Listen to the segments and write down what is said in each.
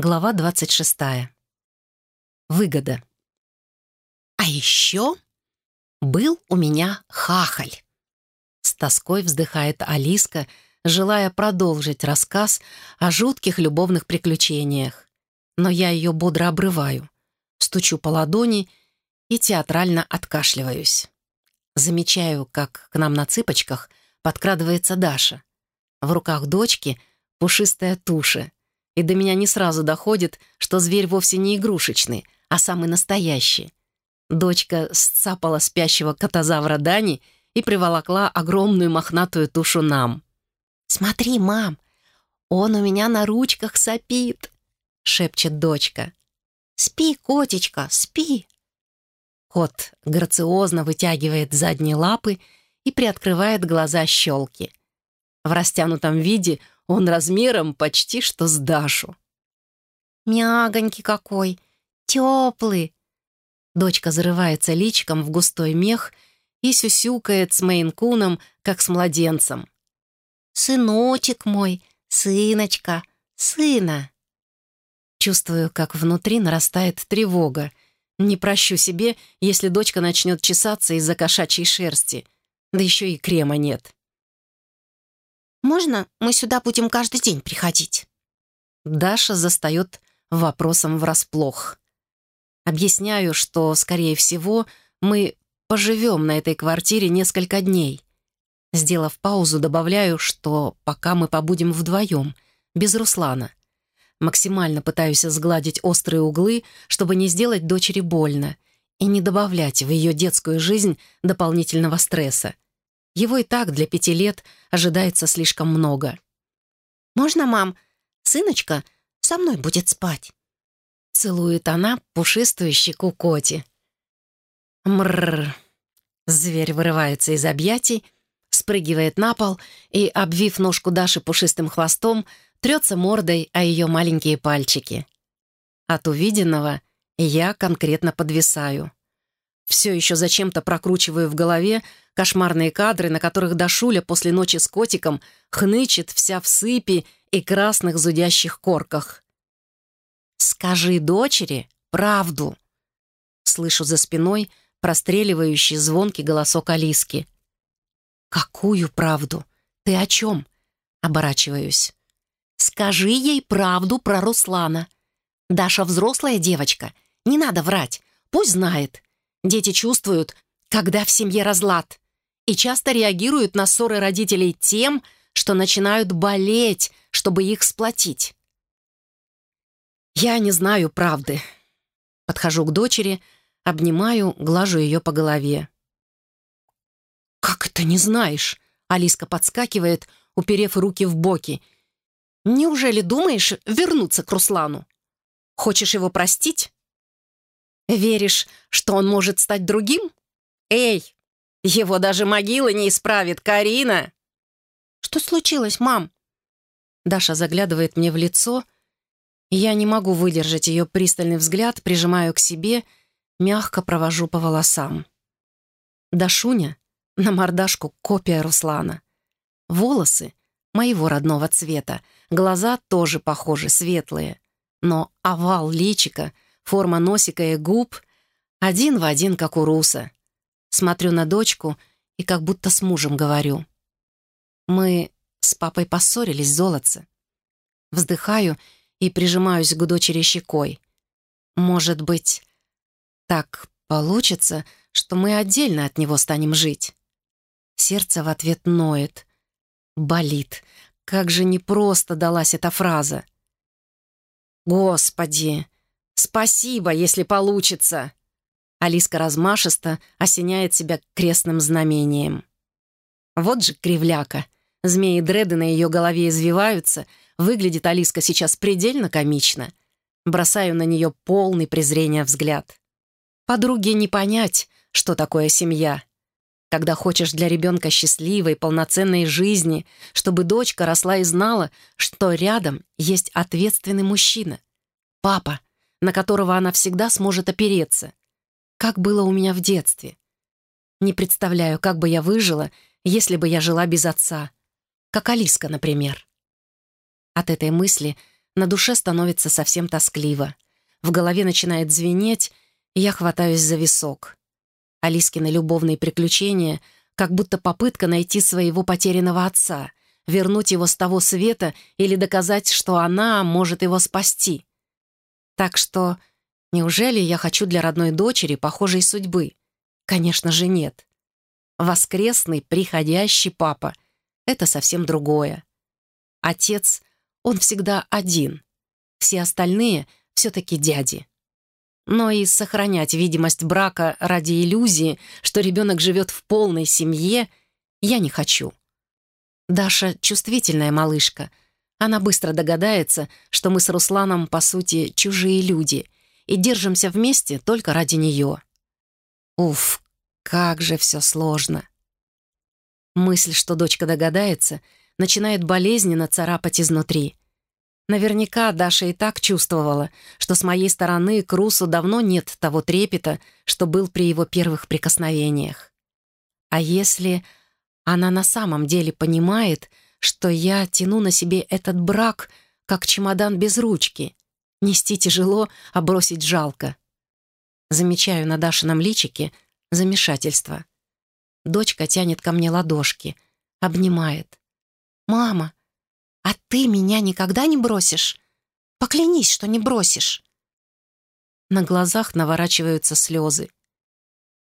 Глава 26. Выгода. А еще был у меня хахаль. С тоской вздыхает Алиска, желая продолжить рассказ о жутких любовных приключениях. Но я ее бодро обрываю, стучу по ладони и театрально откашливаюсь. Замечаю, как к нам на цыпочках подкрадывается Даша. В руках дочки пушистая туша — и до меня не сразу доходит, что зверь вовсе не игрушечный, а самый настоящий. Дочка сцапала спящего котозавра Дани и приволокла огромную мохнатую тушу нам. «Смотри, мам, он у меня на ручках сопит», — шепчет дочка. «Спи, котечка, спи». Кот грациозно вытягивает задние лапы и приоткрывает глаза щелки. В растянутом виде он размером почти что с Дашу. «Мягонький какой! Теплый!» Дочка зарывается личиком в густой мех и сюсюкает с Мейнкуном, как с младенцем. «Сыночек мой, сыночка, сына!» Чувствую, как внутри нарастает тревога. Не прощу себе, если дочка начнет чесаться из-за кошачьей шерсти. Да еще и крема нет. Можно мы сюда будем каждый день приходить?» Даша застает вопросом врасплох. Объясняю, что, скорее всего, мы поживем на этой квартире несколько дней. Сделав паузу, добавляю, что пока мы побудем вдвоем, без Руслана. Максимально пытаюсь сгладить острые углы, чтобы не сделать дочери больно и не добавлять в ее детскую жизнь дополнительного стресса. Его и так для пяти лет ожидается слишком много. «Можно, мам? Сыночка со мной будет спать?» Целует она пушистую щеку Коти. Мрррр. Зверь вырывается из объятий, спрыгивает на пол и, обвив ножку Даши пушистым хвостом, трется мордой о ее маленькие пальчики. От увиденного я конкретно подвисаю. Все еще зачем-то прокручиваю в голове кошмарные кадры, на которых Дашуля после ночи с котиком хнычет вся в сыпи и красных зудящих корках. «Скажи дочери правду!» Слышу за спиной простреливающий звонкий голосок Алиски. «Какую правду? Ты о чем?» Оборачиваюсь. «Скажи ей правду про Руслана. Даша взрослая девочка. Не надо врать. Пусть знает. Дети чувствуют, когда в семье разлад, и часто реагируют на ссоры родителей тем, что начинают болеть, чтобы их сплотить. Я не знаю правды. Подхожу к дочери, обнимаю, глажу ее по голове. «Как это не знаешь?» Алиска подскакивает, уперев руки в боки. «Неужели думаешь вернуться к Руслану? Хочешь его простить?» Веришь, что он может стать другим? Эй, его даже могила не исправит, Карина!» «Что случилось, мам?» Даша заглядывает мне в лицо, я не могу выдержать ее пристальный взгляд, прижимаю к себе, мягко провожу по волосам. Дашуня на мордашку копия Руслана. Волосы моего родного цвета, глаза тоже похожи, светлые. Но овал личика — Форма носика и губ один в один, как у Руса. Смотрю на дочку и как будто с мужем говорю. Мы с папой поссорились, золотце. Вздыхаю и прижимаюсь к дочери щекой. Может быть, так получится, что мы отдельно от него станем жить. Сердце в ответ ноет. Болит. Как же непросто далась эта фраза. «Господи!» «Спасибо, если получится!» Алиска размашисто осеняет себя крестным знамением. Вот же кривляка. Змеи-дреды на ее голове извиваются. Выглядит Алиска сейчас предельно комично. Бросаю на нее полный презрения взгляд. Подруге не понять, что такое семья. Когда хочешь для ребенка счастливой, полноценной жизни, чтобы дочка росла и знала, что рядом есть ответственный мужчина. Папа — на которого она всегда сможет опереться. Как было у меня в детстве. Не представляю, как бы я выжила, если бы я жила без отца. Как Алиска, например. От этой мысли На душе становится совсем тоскливо. В голове начинает звенеть, и я хватаюсь за висок. Алискины любовные приключения — как будто попытка найти своего потерянного отца, вернуть его с того света или доказать, что она может его спасти. Так что неужели я хочу для родной дочери похожей судьбы? Конечно же нет. Воскресный, приходящий папа — это совсем другое. Отец, он всегда один. Все остальные — все-таки дяди. Но и сохранять видимость брака ради иллюзии, что ребенок живет в полной семье, я не хочу. Даша — чувствительная малышка. Она быстро догадается, что мы с Русланом, по сути, чужие люди, и держимся вместе только ради нее. Уф, как же все сложно. Мысль, что дочка догадается, начинает болезненно царапать изнутри. Наверняка Даша и так чувствовала, что с моей стороны к Русу давно нет того трепета, что был при его первых прикосновениях. А если она на самом деле понимает, что я тяну на себе этот брак, как чемодан без ручки. Нести тяжело, а бросить жалко. Замечаю на Дашином личике замешательство. Дочка тянет ко мне ладошки, обнимает. «Мама, а ты меня никогда не бросишь? Поклянись, что не бросишь!» На глазах наворачиваются слезы.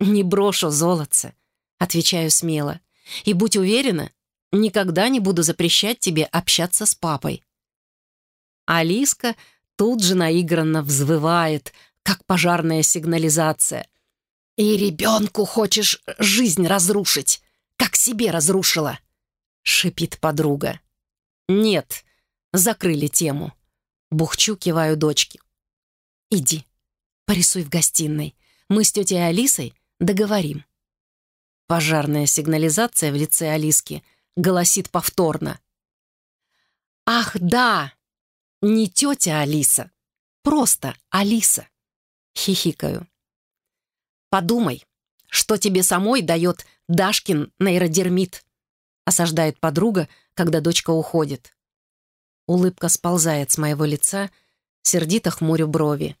«Не брошу, золотце», — отвечаю смело. И будь уверена, никогда не буду запрещать тебе общаться с папой». Алиска тут же наигранно взвывает, как пожарная сигнализация. «И ребенку хочешь жизнь разрушить, как себе разрушила!» — шипит подруга. «Нет, закрыли тему». Бухчу, киваю дочке. «Иди, порисуй в гостиной. Мы с тетей Алисой договорим». Пожарная сигнализация в лице Алиски голосит повторно. «Ах, да! Не тетя Алиса, просто Алиса!» Хихикаю. «Подумай, что тебе самой дает Дашкин нейродермит?» осаждает подруга, когда дочка уходит. Улыбка сползает с моего лица, сердито хмурю брови.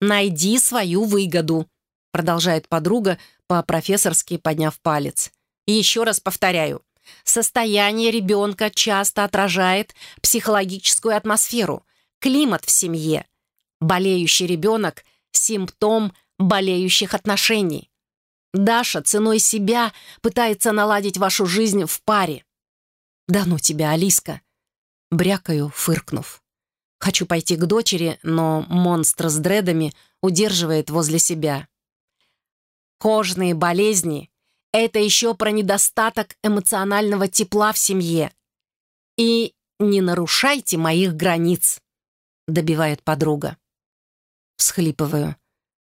«Найди свою выгоду», продолжает подруга, по-профессорски подняв палец. И еще раз повторяю, состояние ребенка часто отражает психологическую атмосферу, климат в семье. Болеющий ребенок — симптом болеющих отношений. Даша ценой себя пытается наладить вашу жизнь в паре. «Да ну тебя, Алиска!» Брякаю, фыркнув. Хочу пойти к дочери, но монстр с дредами удерживает возле себя. Кожные болезни — это еще про недостаток эмоционального тепла в семье. И не нарушайте моих границ, добивает подруга. Всхлипываю.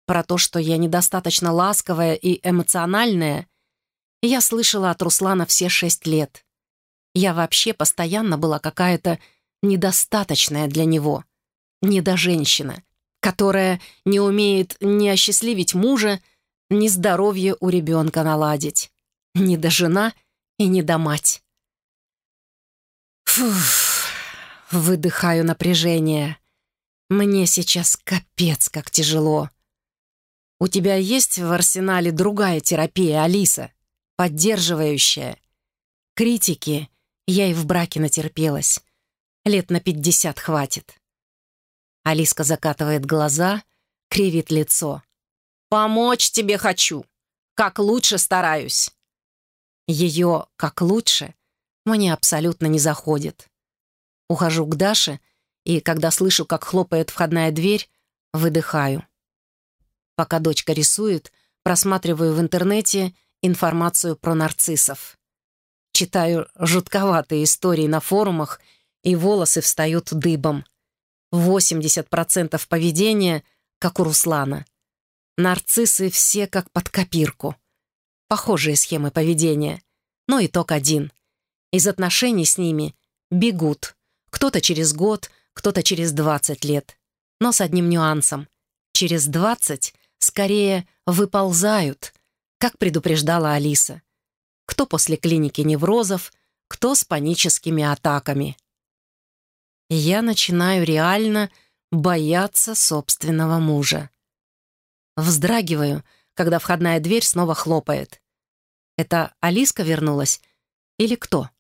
Про то, что я недостаточно ласковая и эмоциональная, я слышала от Руслана все шесть лет. Я вообще постоянно была какая-то недостаточная для него. Недоженщина, которая не умеет ни осчастливить мужа, ни здоровье у ребенка наладить. Ни до жена и ни до мать. Фуф, выдыхаю напряжение. Мне сейчас капец как тяжело. У тебя есть в арсенале другая терапия, Алиса, поддерживающая? Критики я и в браке натерпелась. Лет на пятьдесят хватит. Алиска закатывает глаза, кривит лицо. Помочь тебе хочу. Как лучше стараюсь. Ее «как лучше» мне абсолютно не заходит. Ухожу к Даше, и, когда слышу, как хлопает входная дверь, выдыхаю. Пока дочка рисует, просматриваю в интернете информацию про нарциссов. Читаю жутковатые истории на форумах, и волосы встают дыбом. 80% поведения, как у Руслана. Нарциссы все как под копирку. Похожие схемы поведения. Но итог один. Из отношений с ними бегут. Кто-то через год, кто-то через 20 лет. Но с одним нюансом. Через 20 скорее выползают, как предупреждала Алиса. Кто после клиники неврозов, кто с паническими атаками. я начинаю реально бояться собственного мужа. Вздрагиваю, когда входная дверь снова хлопает. Это Алиска вернулась? Или кто?